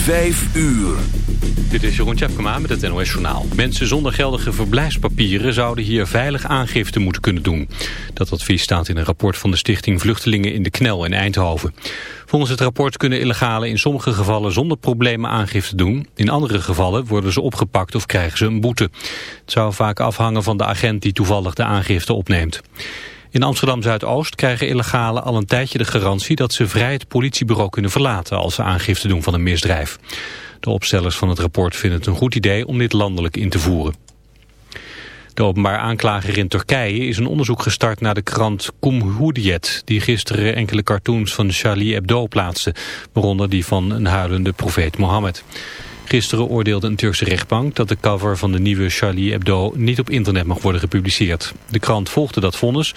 Vijf uur. Dit is Jeroen Tjepkema met het NOS Journaal. Mensen zonder geldige verblijfspapieren zouden hier veilig aangifte moeten kunnen doen. Dat advies staat in een rapport van de stichting Vluchtelingen in de Knel in Eindhoven. Volgens het rapport kunnen illegalen in sommige gevallen zonder problemen aangifte doen. In andere gevallen worden ze opgepakt of krijgen ze een boete. Het zou vaak afhangen van de agent die toevallig de aangifte opneemt. In Amsterdam-Zuidoost krijgen illegalen al een tijdje de garantie dat ze vrij het politiebureau kunnen verlaten als ze aangifte doen van een misdrijf. De opstellers van het rapport vinden het een goed idee om dit landelijk in te voeren. De openbaar aanklager in Turkije is een onderzoek gestart naar de krant Cumhuriyet... die gisteren enkele cartoons van Charlie Hebdo plaatste... waaronder die van een huilende profeet Mohammed. Gisteren oordeelde een Turkse rechtbank dat de cover van de nieuwe Charlie Hebdo niet op internet mag worden gepubliceerd. De krant volgde dat vonnis,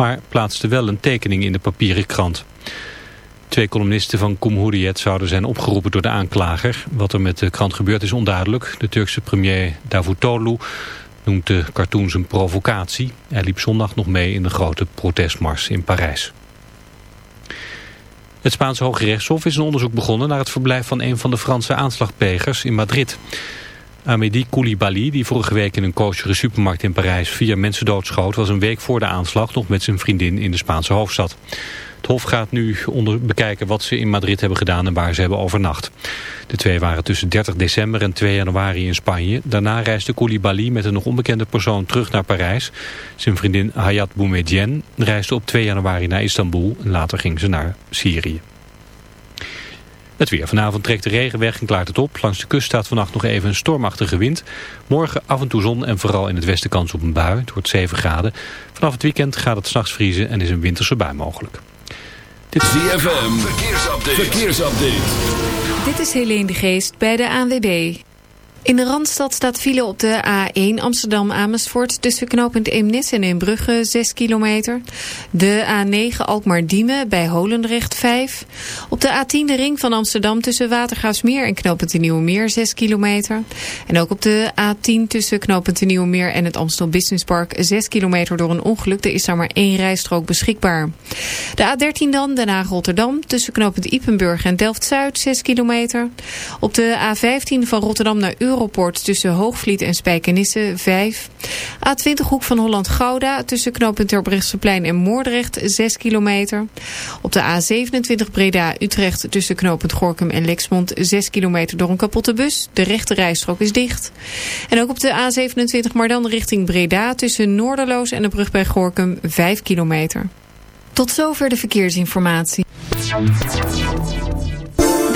maar plaatste wel een tekening in de papieren krant. Twee columnisten van Cumhuriyet zouden zijn opgeroepen door de aanklager. Wat er met de krant gebeurt is onduidelijk. De Turkse premier Davutoglu noemt de cartoons een provocatie. Hij liep zondag nog mee in de grote protestmars in Parijs. Het Spaanse Hoge Rechtshof is een onderzoek begonnen naar het verblijf van een van de Franse aanslagplegers in Madrid. Amédi Koulibaly, die vorige week in een kostere supermarkt in Parijs vier mensen doodschoot, was een week voor de aanslag nog met zijn vriendin in de Spaanse hoofdstad. Het Hof gaat nu onder bekijken wat ze in Madrid hebben gedaan en waar ze hebben overnacht. De twee waren tussen 30 december en 2 januari in Spanje. Daarna reisde Koulibaly met een nog onbekende persoon terug naar Parijs. Zijn vriendin Hayat Boumediene reisde op 2 januari naar Istanbul en later ging ze naar Syrië. Het weer. Vanavond trekt de regen weg en klaart het op. Langs de kust staat vannacht nog even een stormachtige wind. Morgen af en toe zon en vooral in het westen kans op een bui. Het wordt 7 graden. Vanaf het weekend gaat het s'nachts vriezen en is een winterse bui mogelijk. Dit is ZFM. Verkeersupdate. Verkeersupdate. Dit is Helene de Geest bij de ANWB. In de Randstad staat file op de A1 Amsterdam-Amersfoort... tussen knooppunt Eemnes en Eembrugge 6 kilometer. De A9 Alkmaar-Diemen bij Holendrecht 5. Op de A10 de ring van Amsterdam tussen Watergraafsmeer en knooppunt de Nieuwemeer 6 kilometer. En ook op de A10 tussen knooppunt de Nieuwemeer en het Amstel Business Park 6 kilometer door een ongeluk. Er is daar maar één rijstrook beschikbaar. De A13 dan, Den Haag-Rotterdam tussen knooppunt Ipenburg en Delft-Zuid 6 kilometer. Op de A15 van Rotterdam naar Utrecht Europort tussen Hoogvliet en Spijkenisse 5. A20 hoek van Holland-Gouda tussen knooppunt Terbrechtseplein en Moordrecht 6 kilometer. Op de A27 Breda-Utrecht tussen knooppunt Gorkum en Lexmond 6 kilometer door een kapotte bus. De rechte rijstrook is dicht. En ook op de A27 maar dan richting Breda tussen Noorderloos en de brug bij Gorkum 5 kilometer. Tot zover de verkeersinformatie.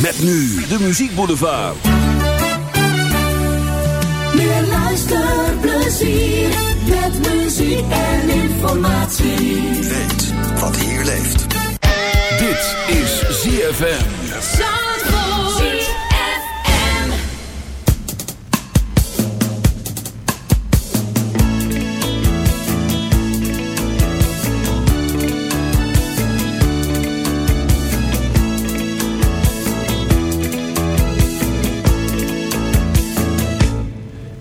Met nu de muziekboulevard. Meer luisterplezier. Met muziek en informatie. Weet wat hier leeft. Dit is ZFM.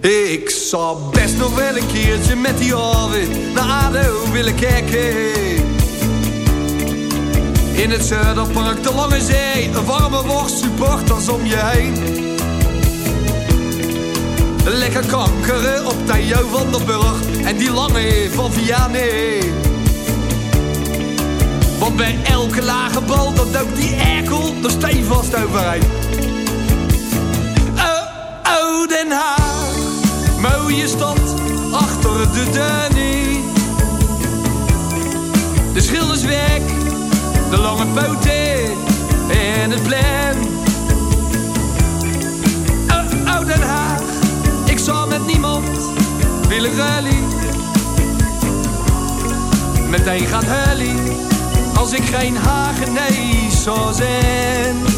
Ik zou best nog wel een keertje met die Arvid naar ADO willen kijken. In het Zuiderpark, de Lange Zee, een warme worst, supporters om je heen. Lekker kankeren op Theo van der Burg en die lange van Vianney. Want bij elke lage bal, dat ook die erkel er stevast overheen. Oh, oh. Mooie stad, achter de Danny. De schilderswerk, de lange poten en het plein. Oh, oh Den Haag, ik zou met niemand willen rally. Meteen gaat hully, als ik geen Hagenees zou zijn.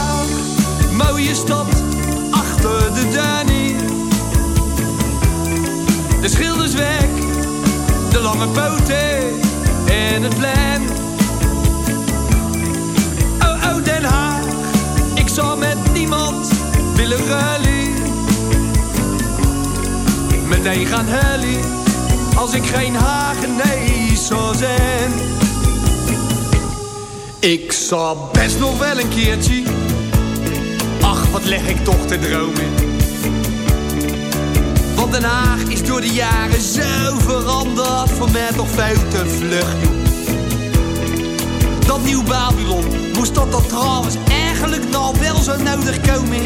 mooie stad achter de Danny. De schilderswerk, de lange poten en het plein. Oh, oh, Den Haag, ik zou met niemand willen rally. Meteen gaan helly, als ik geen Hagenees zou zijn. Ik zou best nog wel een keertje wat leg ik toch te dromen. Want Den Haag is door de jaren zo veranderd. Voor mij toch veel te vlug. Dat nieuw Babylon, moest dat dan trouwens eigenlijk nou wel zo nodig komen?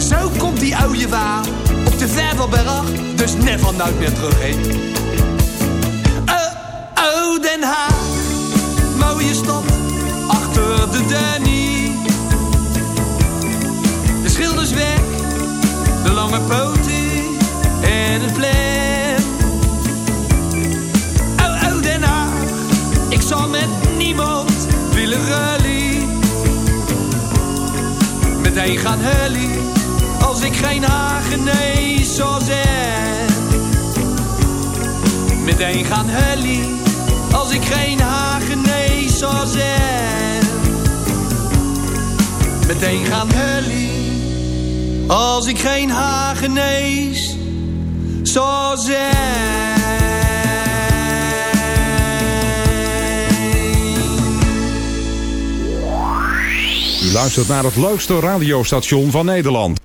Zo komt die oude waar op de Vervelberg, dus never nooit meer terug heen. Oh, oh, Den Haag, mooie stad, achter de Danny de lange poten en het plan. Oh, oh, Den Haag, ik zal met niemand willen rally. Meteen gaan hully, als ik geen Hagenees zou zijn. Meteen gaan hully, als ik geen Hagenees zou zijn. Meteen gaan hully als ik geen Hagenees zou zijn. U luistert naar het leukste radiostation van Nederland.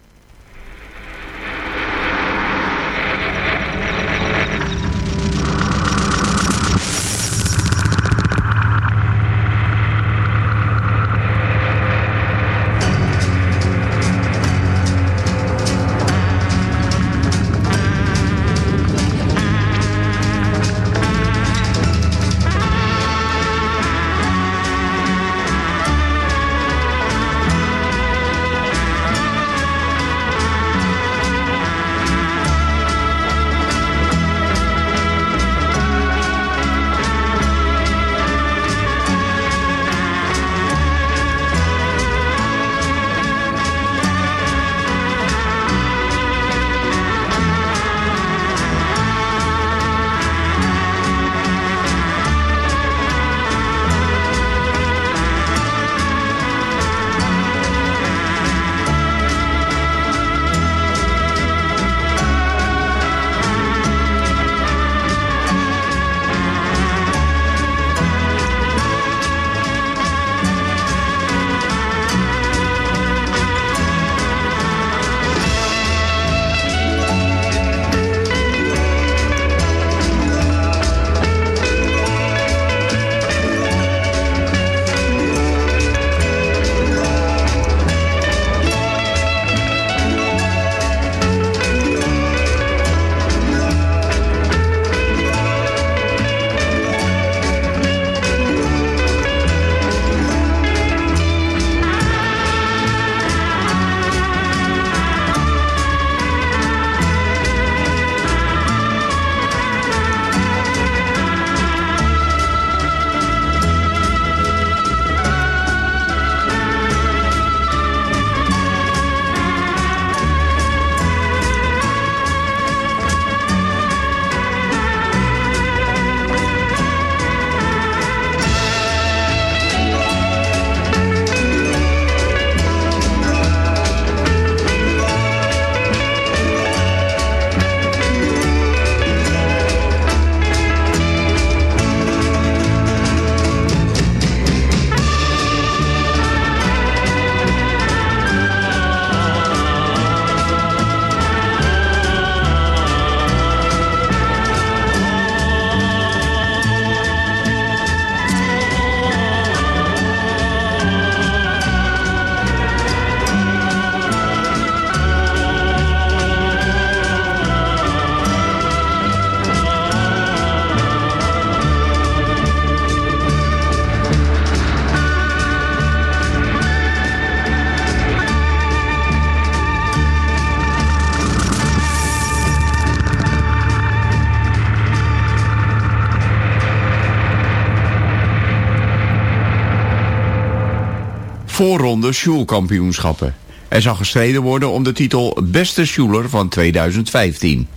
Voorronde Sjoelkampioenschappen. Er zal gestreden worden om de titel Beste Sjoeler van 2015.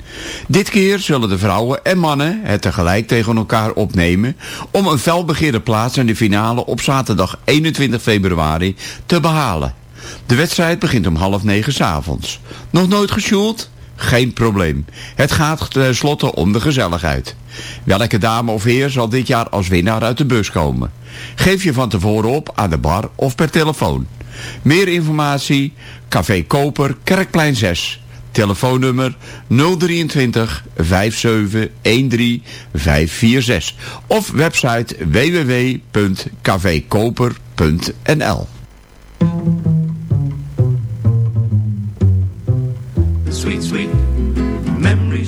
Dit keer zullen de vrouwen en mannen het tegelijk tegen elkaar opnemen... om een felbegeerde plaats in de finale op zaterdag 21 februari te behalen. De wedstrijd begint om half negen s avonds. Nog nooit gesjoeld? Geen probleem. Het gaat tenslotte om de gezelligheid. Welke dame of heer zal dit jaar als winnaar uit de bus komen? Geef je van tevoren op aan de bar of per telefoon. Meer informatie, Café Koper, Kerkplein 6. Telefoonnummer 023 57 13 546. Of website www.cafekoper.nl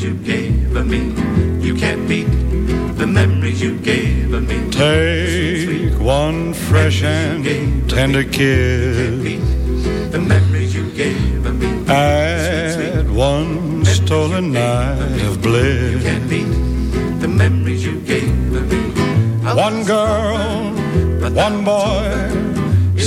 you gave of me. You can't beat the memories you gave of me. Take one fresh and tender kiss. The memories you gave of me. At one stolen night of bliss. Can't beat the memories you gave of me. One girl, one boy,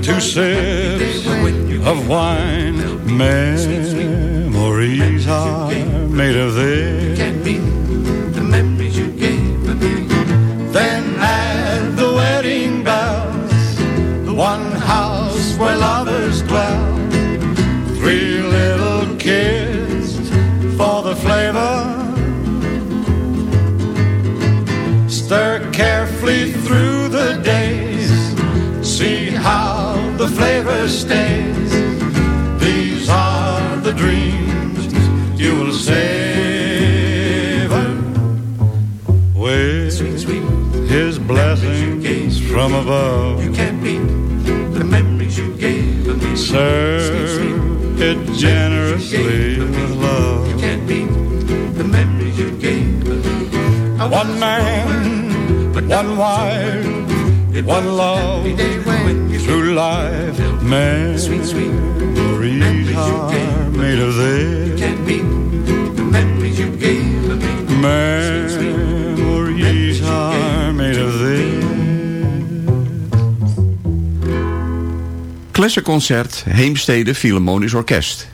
two sips of wine. Memories are made of this. Serve it generously with love. You can't beat the memories you gave me. One man, but one wife, one love through life. Memories are made of this. Can't beat the memories you gave me. Klessenconcert Heemstede Philharmonisch Orkest.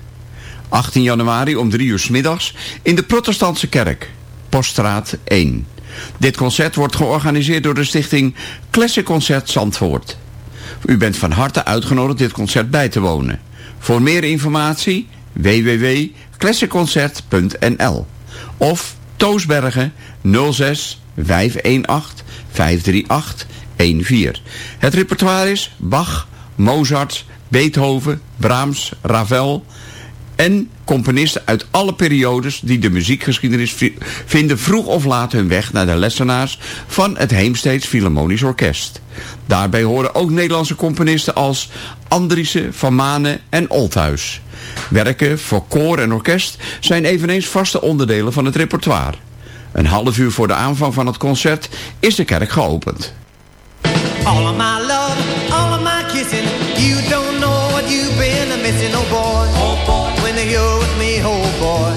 18 januari om 3 uur middags in de protestantse kerk. Poststraat 1. Dit concert wordt georganiseerd door de stichting Klessenconcert Zandvoort. U bent van harte uitgenodigd dit concert bij te wonen. Voor meer informatie www.klessenconcert.nl of Toosbergen 06 518 538 14. Het repertoire is Bach, Mozart, Beethoven, Brahms, Ravel en componisten uit alle periodes die de muziekgeschiedenis vi- vinden vroeg of laat hun weg naar de lessenaars van het Heemsteeds Philharmonisch Orkest. Daarbij horen ook Nederlandse componisten als Andriessen, Van Manen en Olthuis. Werken voor koor en orkest zijn eveneens vaste onderdelen van het repertoire. Een half uur voor de aanvang van het concert is de kerk geopend. Kissing. You don't know what you've been missing, oh boy. Oh boy. When you're with me. Oh boy.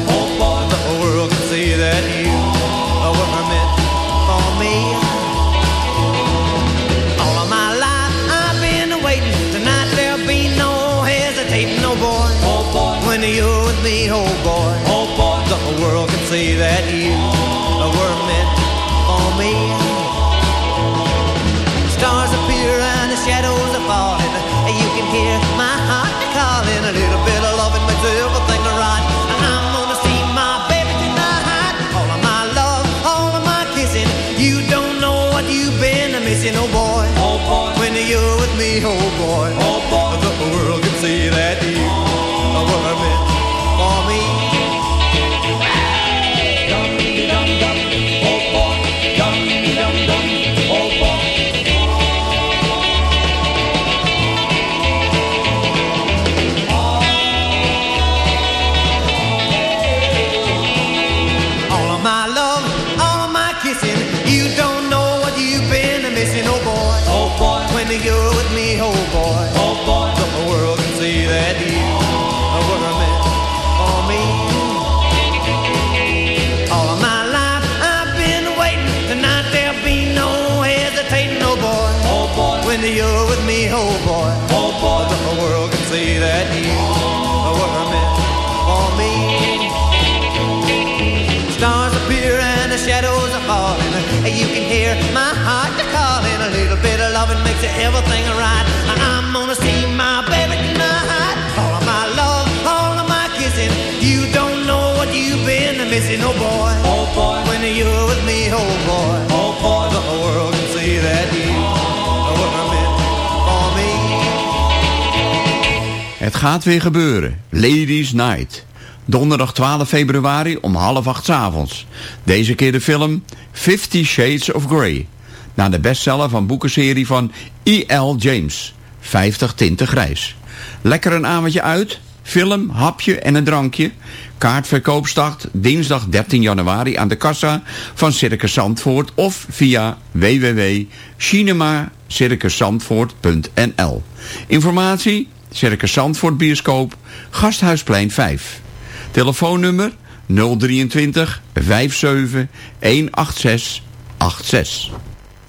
You're with me, oh boy. Everything right. I'm gonna see my baby tonight. All of my love, all of my kissing. You don't know what you've been missing, oh boy. Oh boy, when you're with me, oh boy. Oh boy, the world can see that you were meant for me. Het gaat weer gebeuren. Ladies Night. Donderdag 12 februari om half acht 's avonds. Deze keer de film Fifty Shades of Grey. Naar de bestseller van boekenserie van E.L. James. 50 tinten grijs. Lekker een avondje uit. Film, hapje en een drankje. Kaartverkoop start dinsdag 13 januari aan de kassa van Circus Zandvoort of via www.cinemacircuszandvoort.nl Informatie Circus Zandvoort Bioscoop, Gasthuisplein 5. Telefoonnummer 023 57 186 86.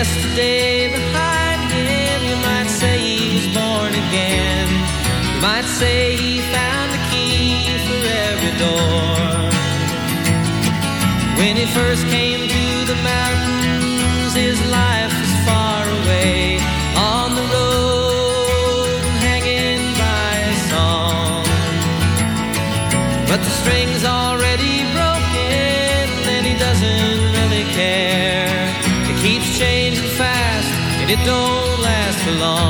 Yesterday behind him. You might say he was born again. You might say he found the key for every door. When he first came to the mountains, his life was far away on the road, hanging by a song. But the string's already Long.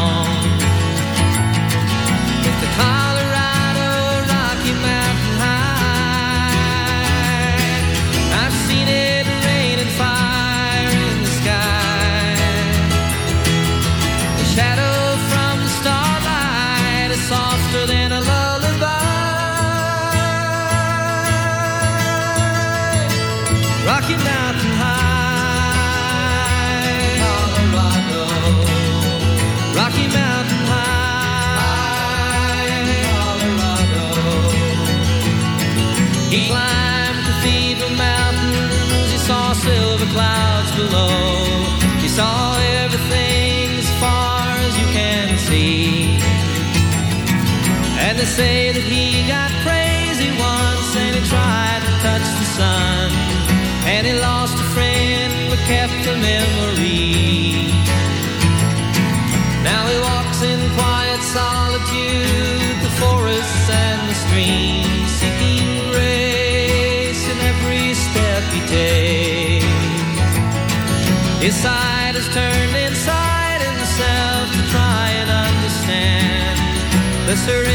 The serenity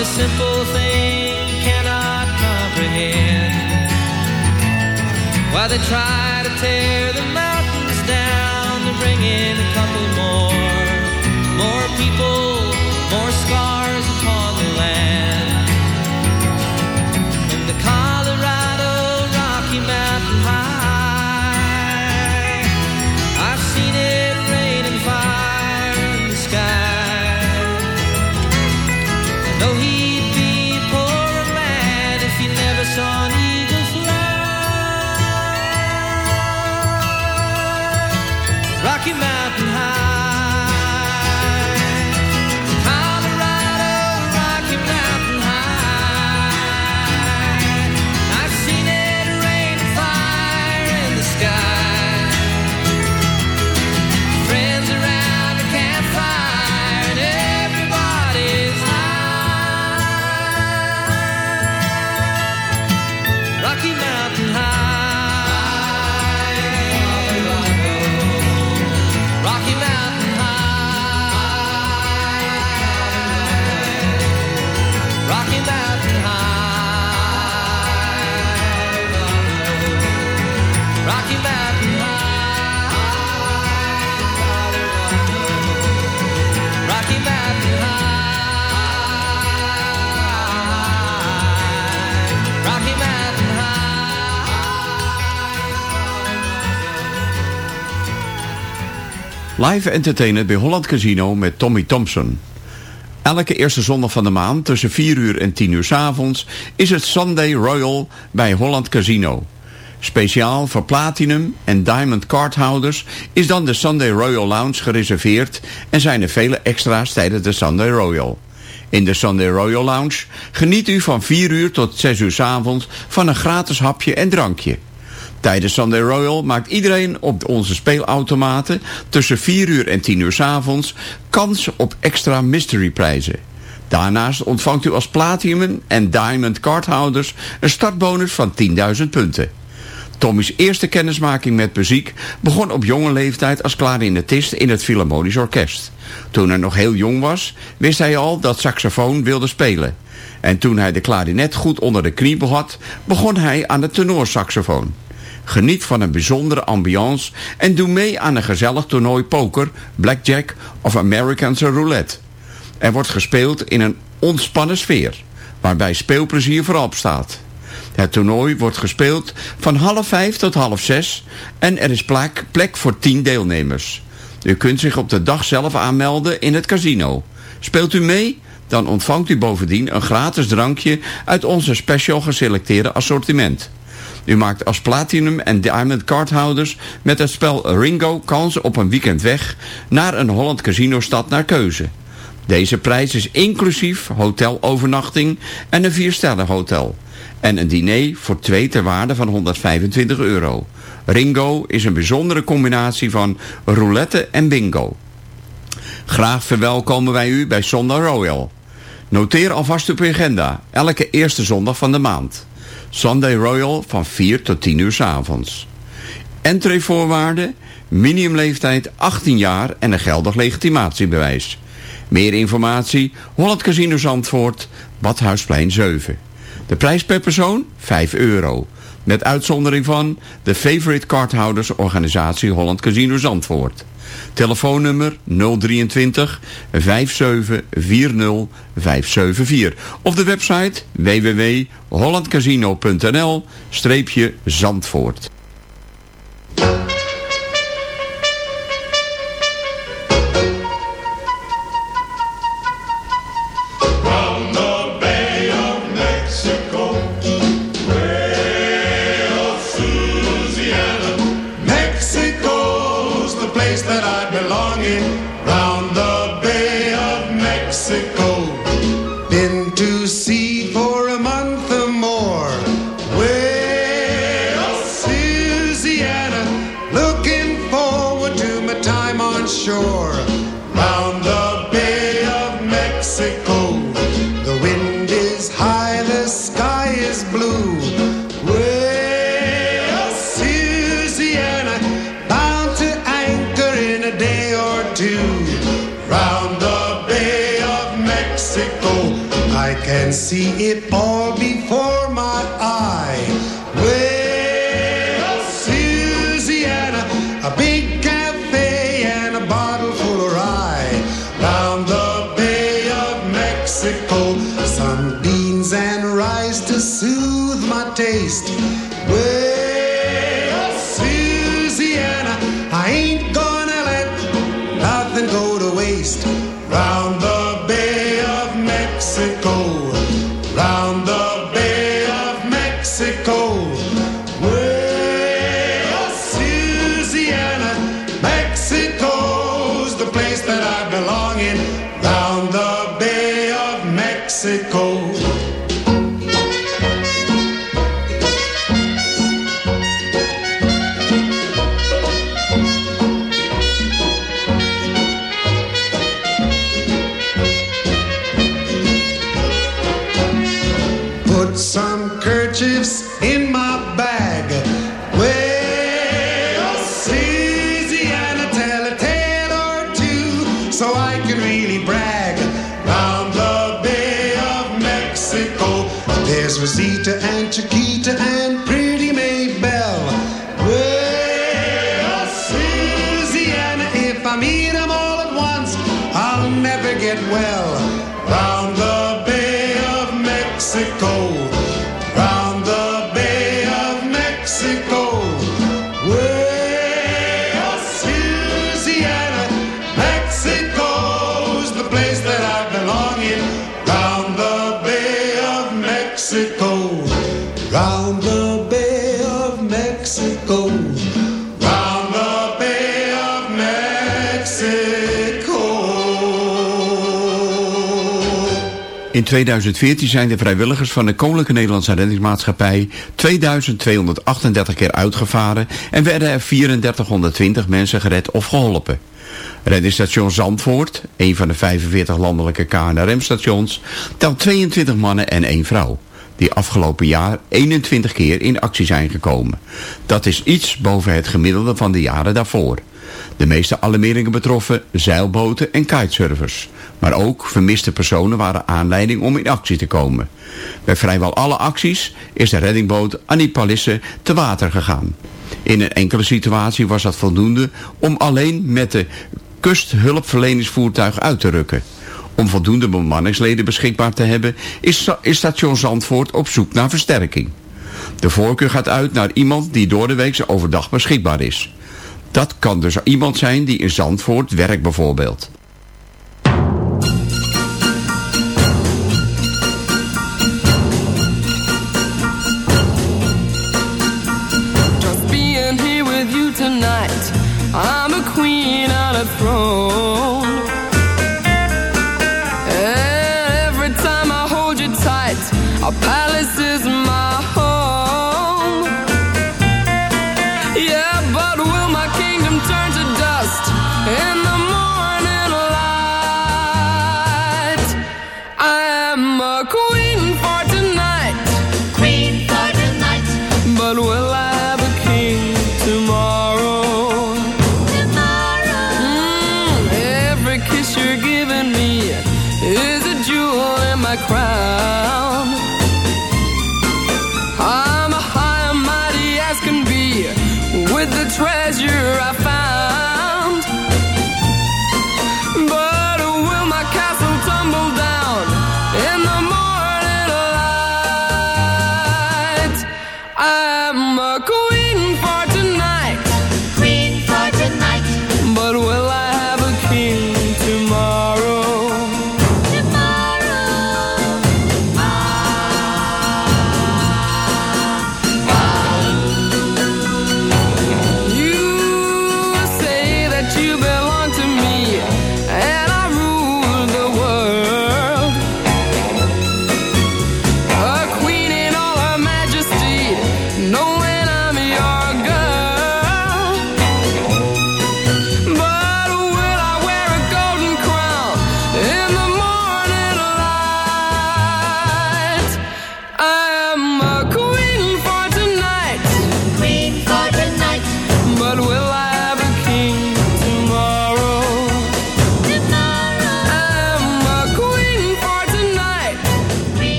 a simple thing cannot comprehend. While they try to tear the Live entertainer bij Holland Casino met Tommy Thompson. Elke eerste zondag van de maand tussen 4 uur en 10 uur s avonds is het Sunday Royal bij Holland Casino. Speciaal voor Platinum en Diamond cardhouders is dan de Sunday Royal Lounge gereserveerd en zijn er vele extra's tijdens de Sunday Royal. In de Sunday Royal Lounge geniet u van 4 uur tot 6 uur s avonds van een gratis hapje en drankje. Tijdens Sunday Royal maakt iedereen op onze speelautomaten tussen 4 uur en 10 uur s avonds kans op extra mystery prijzen. Daarnaast ontvangt u als Platinum en Diamond cardhouders een startbonus van 10.000 punten. Tommy's eerste kennismaking met muziek begon op jonge leeftijd als klarinetist in het Philharmonisch Orkest. Toen hij nog heel jong was, wist hij al dat saxofoon wilde spelen. En toen hij de klarinet goed onder de knie had, begon hij aan de tenorsaxofoon. Geniet van een bijzondere ambiance en doe mee aan een gezellig toernooi poker, blackjack of Amerikaanse roulette. Er wordt gespeeld in een ontspannen sfeer, waarbij speelplezier voorop staat. Het toernooi wordt gespeeld van half vijf tot half zes en er is plek, plek voor tien deelnemers. U kunt zich op de dag zelf aanmelden in het casino. Speelt u mee? Dan ontvangt u bovendien een gratis drankje uit onze special geselecteerde assortiment. U maakt als Platinum en Diamond cardhouders met het spel Ringo kans op een weekend weg naar een Holland Casino stad naar keuze. Deze prijs is inclusief hotelovernachting en een viersterren hotel. En een diner voor twee ter waarde van 125 euro. Ringo is een bijzondere combinatie van roulette en bingo. Graag verwelkomen wij u bij Sondag Royal. Noteer alvast op uw agenda, elke eerste zondag van de maand. Sunday Royal van 4 tot 10 uur s avonds. Entreevoorwaarden, minimumleeftijd 18 jaar en een geldig legitimatiebewijs. Meer informatie, Holland Casino Zandvoort, Badhuisplein 7. De prijs per persoon 5 euro. Met uitzondering van de Favorite Cardhouders Organisatie Holland Casino Zandvoort. Telefoonnummer 023 5740 574. Of de website www.hollandcasino.nl 2014 zijn de vrijwilligers van de Koninklijke Nederlandse Reddingsmaatschappij 2238 keer uitgevaren en werden er 3420 mensen gered of geholpen. Reddingsstation Zandvoort, een van de 45 landelijke KNRM-stations, telt 22 mannen en 1 vrouw, die afgelopen jaar 21 keer in actie zijn gekomen. Dat is iets boven het gemiddelde van de jaren daarvoor. De meeste alarmeringen betroffen zeilboten en kitesurfers. Maar ook vermiste personen waren aanleiding om in actie te komen. Bij vrijwel alle acties is de reddingboot Annie te water gegaan. In een enkele situatie was dat voldoende om alleen met de kusthulpverleningsvoertuig uit te rukken. Om voldoende bemanningsleden beschikbaar te hebben is, is station Zandvoort op zoek naar versterking. De voorkeur gaat uit naar iemand die door de week overdag beschikbaar is. Dat kan dus iemand zijn die in Zandvoort werkt bijvoorbeeld.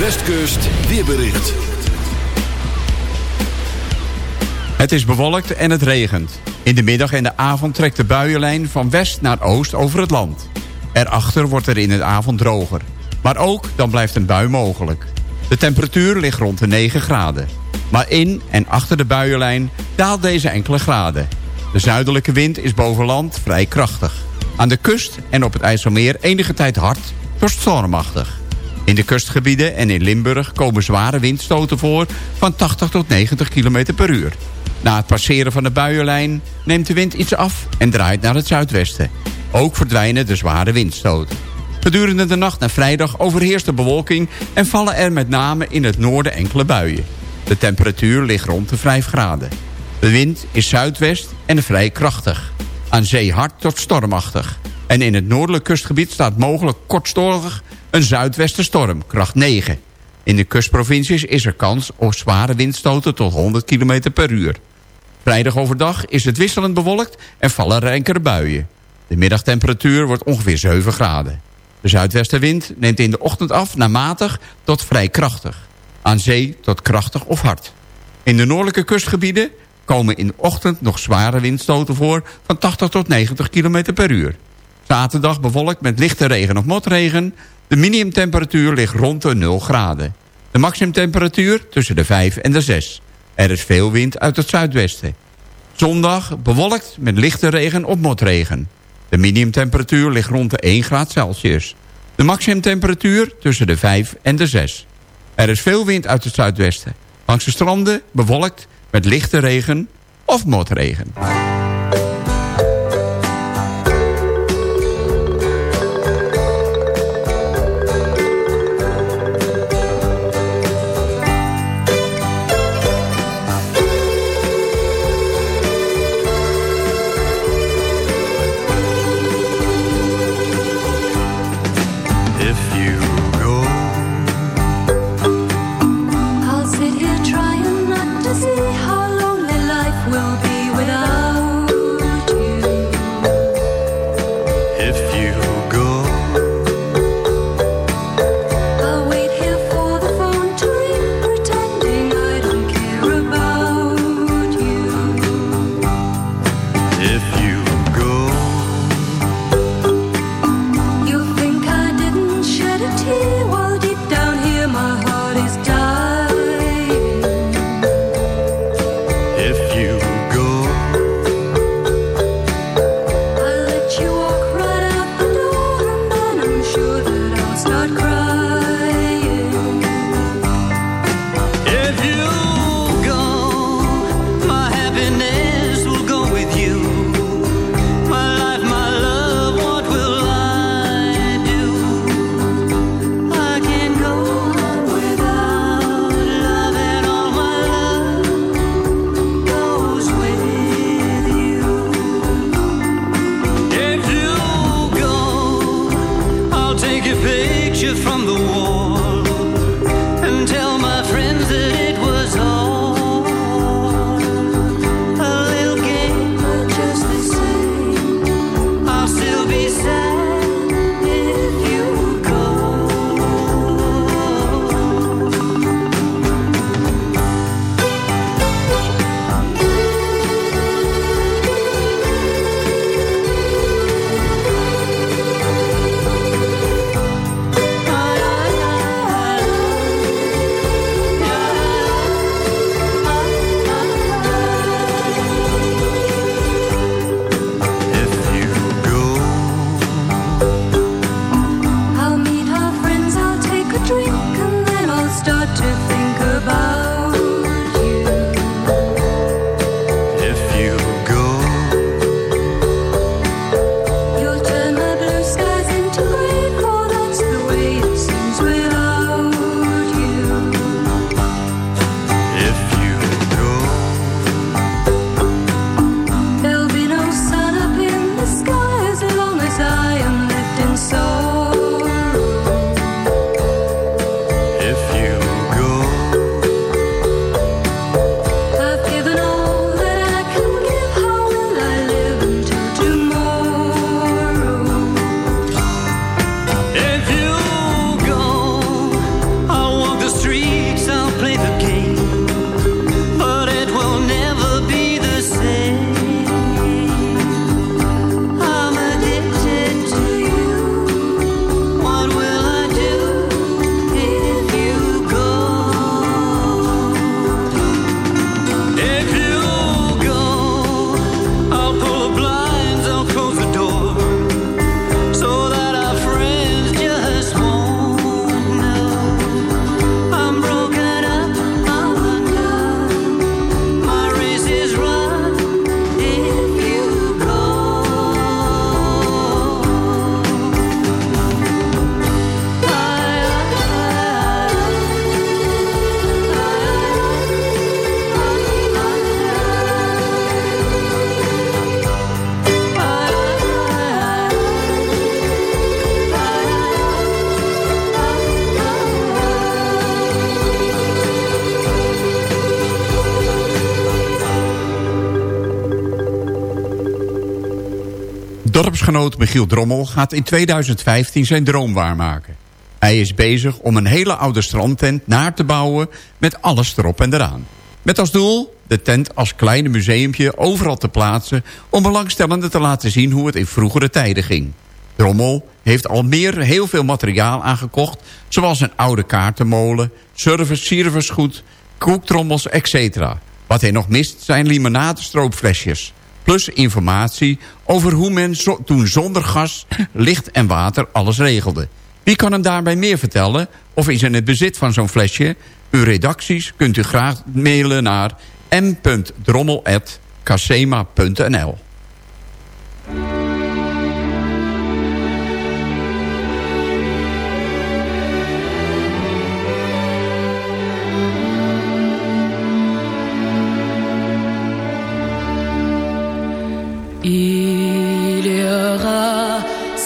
Westkust, weerbericht. Het is bewolkt en het regent. In de middag en de avond trekt de buienlijn van west naar oost over het land. Erachter wordt er in de avond droger. Maar ook dan blijft een bui mogelijk. De temperatuur ligt rond de 9 graden. Maar in en achter de buienlijn daalt deze enkele graden. De zuidelijke wind is boven land vrij krachtig. Aan de kust en op het IJsselmeer enige tijd hard tot stormachtig. In de kustgebieden en in Limburg komen zware windstoten voor van 80 tot 90 km per uur. Na het passeren van de buienlijn neemt de wind iets af en draait naar het zuidwesten. Ook verdwijnen de zware windstoten. Gedurende de nacht naar vrijdag overheerst de bewolking... en vallen er met name in het noorden enkele buien. De temperatuur ligt rond de 5 graden. De wind is zuidwest en vrij krachtig. Aan zee hard tot stormachtig. En in het noordelijk kustgebied staat mogelijk kortstormig een zuidwestenstorm, kracht 9. In de kustprovincies is er kans op zware windstoten tot 100 km per uur. Vrijdag overdag is het wisselend bewolkt en vallen er enkele buien. De middagtemperatuur wordt ongeveer 7 graden. De zuidwestenwind neemt in de ochtend af naar matig tot vrij krachtig. Aan zee tot krachtig of hard. In de noordelijke kustgebieden komen in de ochtend nog zware windstoten voor... van 80 tot 90 km per uur. Zaterdag bewolkt met lichte regen of motregen. De minimumtemperatuur ligt rond de 0 graden. De maximumtemperatuur tussen de 5 en de 6. Er is veel wind uit het zuidwesten. Zondag bewolkt met lichte regen of motregen. De minimumtemperatuur ligt rond de 1 graad Celsius. De maximumtemperatuur tussen de 5 en de 6. Er is veel wind uit het zuidwesten. Langs de stranden bewolkt met lichte regen of motregen. Michiel Drommel gaat in 2015 zijn droom waarmaken. Hij is bezig om een hele oude strandtent naar te bouwen met alles erop en eraan. Met als doel de tent als kleine museumpje overal te plaatsen... om belangstellenden te laten zien hoe het in vroegere tijden ging. Drommel heeft al meer heel veel materiaal aangekocht... zoals een oude kaartenmolen, service, servicegoed, koektrommels, etc. Wat hij nog mist zijn limonadestroopflesjes plus informatie over hoe men toen zonder gas, licht en water alles regelde. Wie kan hem daarbij meer vertellen of is in het bezit van zo'n flesje? Uw redacties kunt u graag mailen naar m.drommel.casema.nl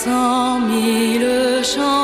cent mille chants.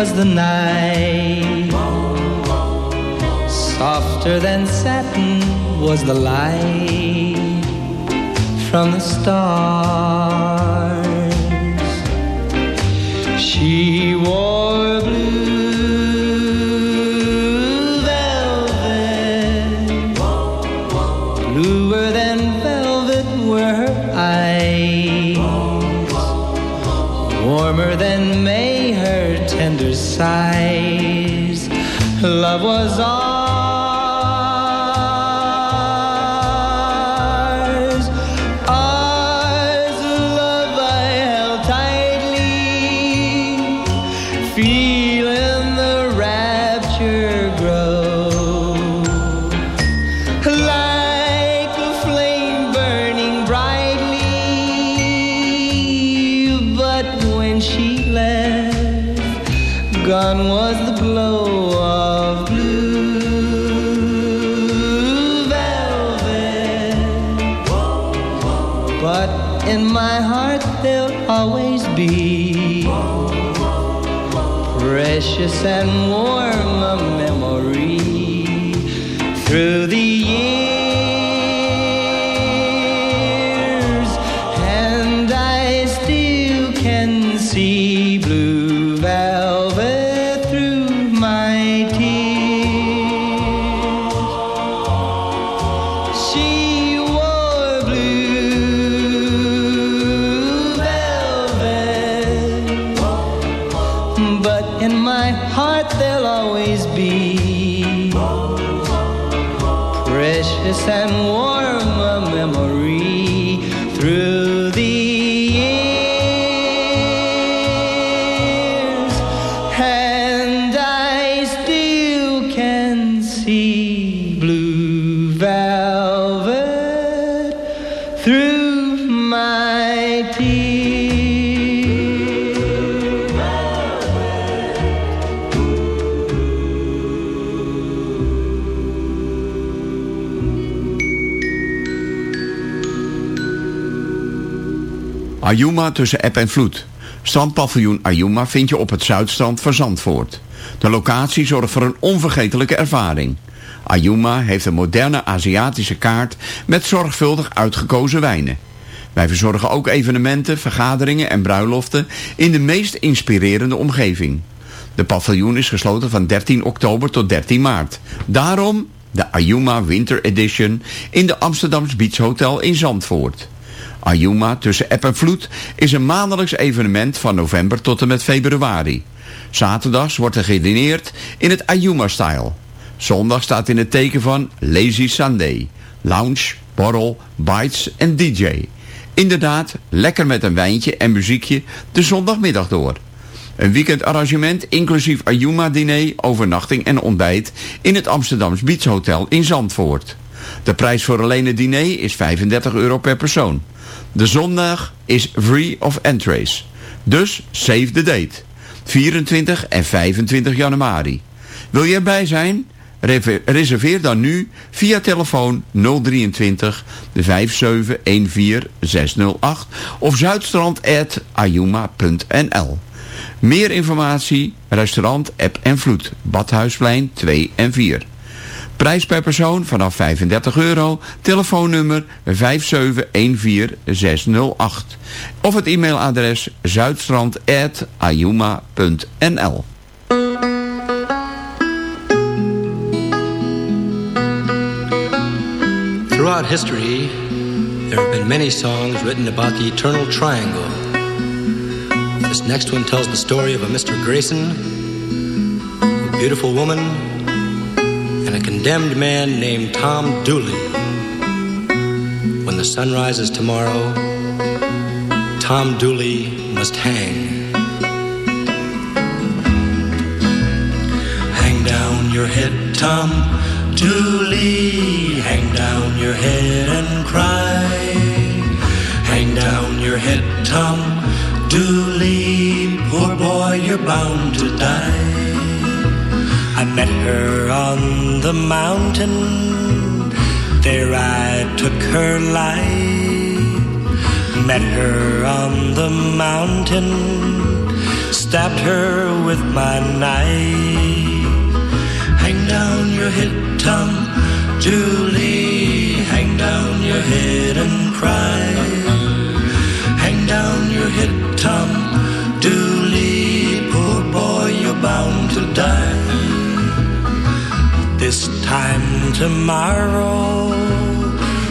was the night. Softer than satin was the light from the stars. feeling. and more. Ayuma tussen eb en vloed. Strandpaviljoen Ayuma vind je op het zuidstrand van Zandvoort. De locatie zorgt voor een onvergetelijke ervaring. Ayuma heeft een moderne Aziatische kaart met zorgvuldig uitgekozen wijnen. Wij verzorgen ook evenementen, vergaderingen en bruiloften in de meest inspirerende omgeving. De paviljoen is gesloten van 13 oktober tot 13 maart. Daarom de Ayuma Winter Edition in de Amsterdams Beach Hotel in Zandvoort. Ayuma tussen App en Vloed is een maandelijks evenement van november tot en met februari. Zaterdags wordt er gedineerd in het Ayuma-style. Zondag staat in het teken van Lazy Sunday. Lounge, borrel, bites en DJ. Inderdaad, lekker met een wijntje en muziekje de zondagmiddag door. Een weekendarrangement inclusief Ayuma-diner, overnachting en ontbijt in het Amsterdams Beach Hotel in Zandvoort. De prijs voor alleen het diner is 35 euro per persoon. De zondag is free of entrees. Dus save the date. 24 en 25 januari. Wil je erbij zijn? Reserveer dan nu via telefoon 023 5714 608 of zuidstrand.ayuma.nl Meer informatie, restaurant, app en vloed, Badhuisplein 2 en 4. Prijs per persoon vanaf 35 euro. Telefoonnummer 5714608. Of het e-mailadres zuidstrand.ayuma.nl Throughout history, there have been many songs written about the eternal triangle. This next one tells the story of a Mr. Grayson, a beautiful woman, and a condemned man named Tom Dooley. When the sun rises tomorrow, Tom Dooley must hang. Hang down your head, Tom Dooley. Hang down your head and cry. Hang down your head, Tom Dooley. Poor boy, you're bound to die. I met her on the mountain. There I took her life. Met her on the mountain. Stabbed her with my knife. Hang down your head, Tom Julie. Hang down your head and cry. Hang down your head, Tom Dooley. Poor boy, you're bound to die. This time tomorrow,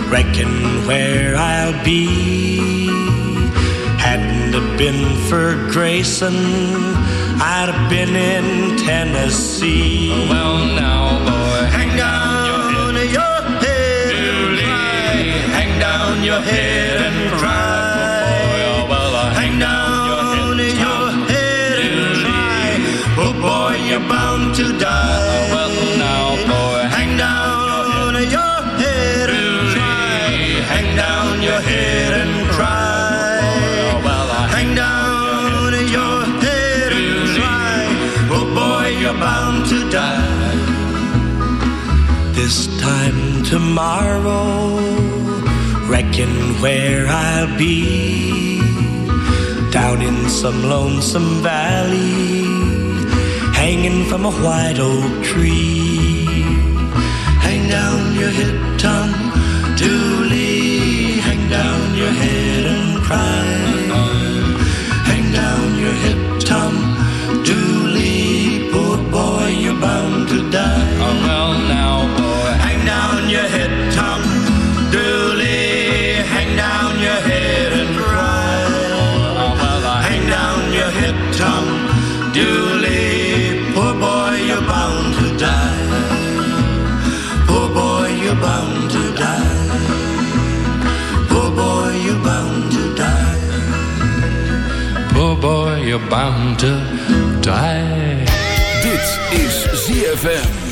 reckon where I'll be. Hadn't it been for Grayson, I'd have been in Tennessee. Well, now, boy, hang down head, cry. Hang down your head and cry. Well, hang down your head and cry. Oh boy, you're bound to die. Tomorrow, reckon where I'll be. Down in some lonesome valley, hanging from a white oak tree. Hang down your head, bound to die. Dit is ZFM.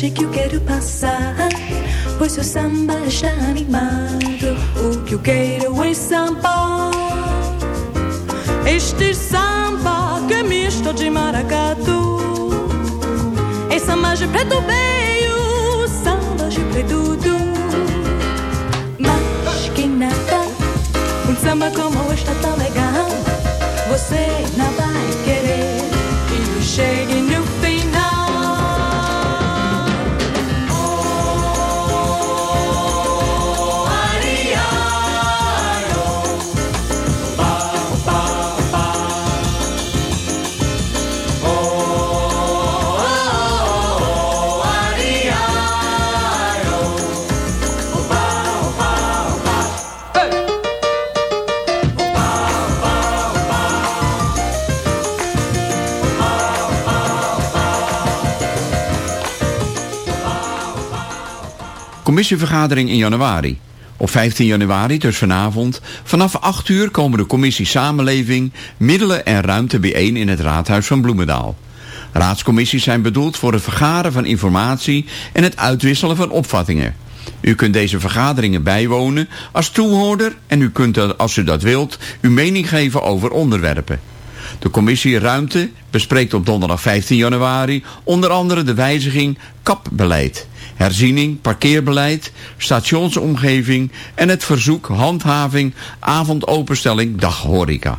Frente que eu quero passar. Pois o samba está animado. O que eu quero é samba. Este samba que é misto de maracatu. É samba de preto veio, samba de preto do. Mas quem nada, um samba como este tão legal. Você não vai querer que eu chegue no Commissievergadering in januari. Op 15 januari, dus vanavond, vanaf 8 uur komen de commissie Samenleving, Middelen en Ruimte bijeen in het Raadhuis van Bloemendaal. Raadscommissies zijn bedoeld voor het vergaren van informatie en het uitwisselen van opvattingen. U kunt deze vergaderingen bijwonen als toehoorder en u kunt, als u dat wilt, uw mening geven over onderwerpen. De commissie Ruimte bespreekt op donderdag 15 januari onder andere de wijziging kapbeleid, herziening, parkeerbeleid, stationsomgeving en het verzoek handhaving avondopenstelling daghoreca.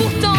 pourtant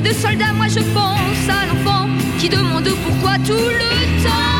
de soldats. Moi je pense à l'enfant qui demande pourquoi tout le temps.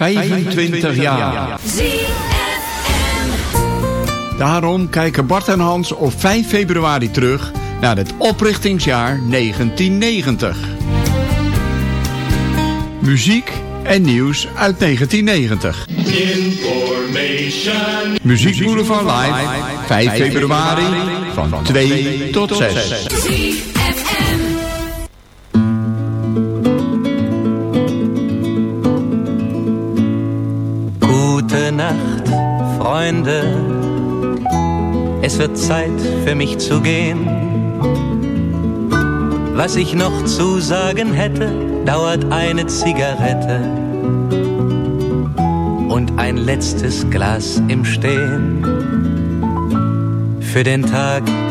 25 jaar. Daarom kijken Bart en Hans op 5 februari terug naar het oprichtingsjaar 1990. Muziek en nieuws uit 1990. Information. Muziek Live, 5 februari van 2 tot 6. Freunde. Es wird Zeit für mich zu gehen. Was ich noch zu sagen hätte, dauert eine Zigarette und ein letztes Glas im Stehen. Für den Tag,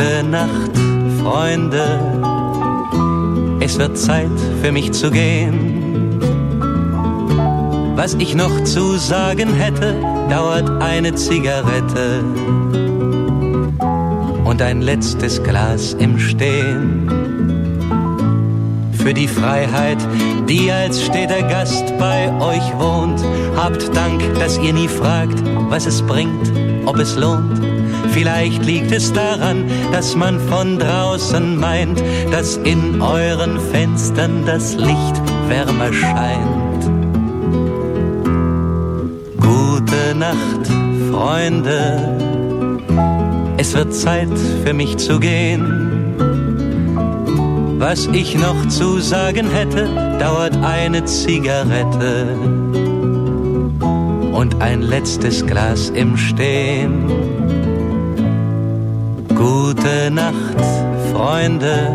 Gute Nacht, Freunde. Es wird Zeit für mich zu gehen. Was ich noch zu sagen hätte, dauert eine Zigarette und ein letztes Glas im Stehen. Für die Freiheit, die als steter Gast bei euch wohnt, habt Dank, dass ihr nie fragt, was es bringt, ob es lohnt. Vielleicht liegt es daran, dass man von draußen meint, dass in euren Fenstern das Licht wärmer scheint. Gute Nacht, Freunde. Es wird Zeit für mich zu gehen. Was ich noch zu sagen hätte, dauert eine Zigarette und ein letztes Glas im Stehen. Gute Nacht, Freunde.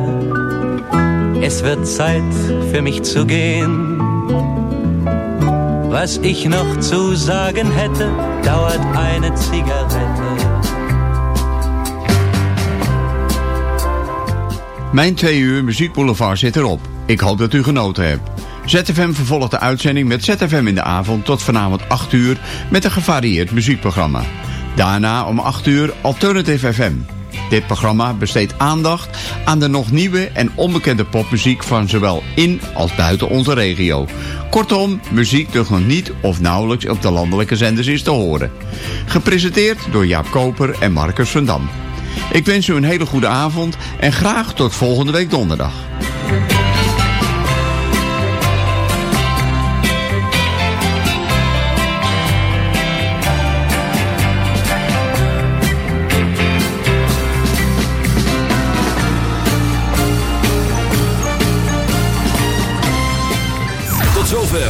Es wird Zeit für mich zu gehen. Was ich noch zu sagen hätte, dauert eine Zigarette. Mijn twee uur muziekboulevard zit erop. Ik hoop dat u genoten hebt. ZFM vervolgt de uitzending met ZFM in de avond tot vanavond 8 uur met een gevarieerd muziekprogramma. Daarna om 8 uur Alternative FM. Dit programma besteedt aandacht aan de nog nieuwe en onbekende popmuziek van zowel in als buiten onze regio. Kortom, muziek die nog niet of nauwelijks op de landelijke zenders is te horen. Gepresenteerd door Jaap Koper en Marcus van Dam. Ik wens u een hele goede avond en graag tot volgende week donderdag.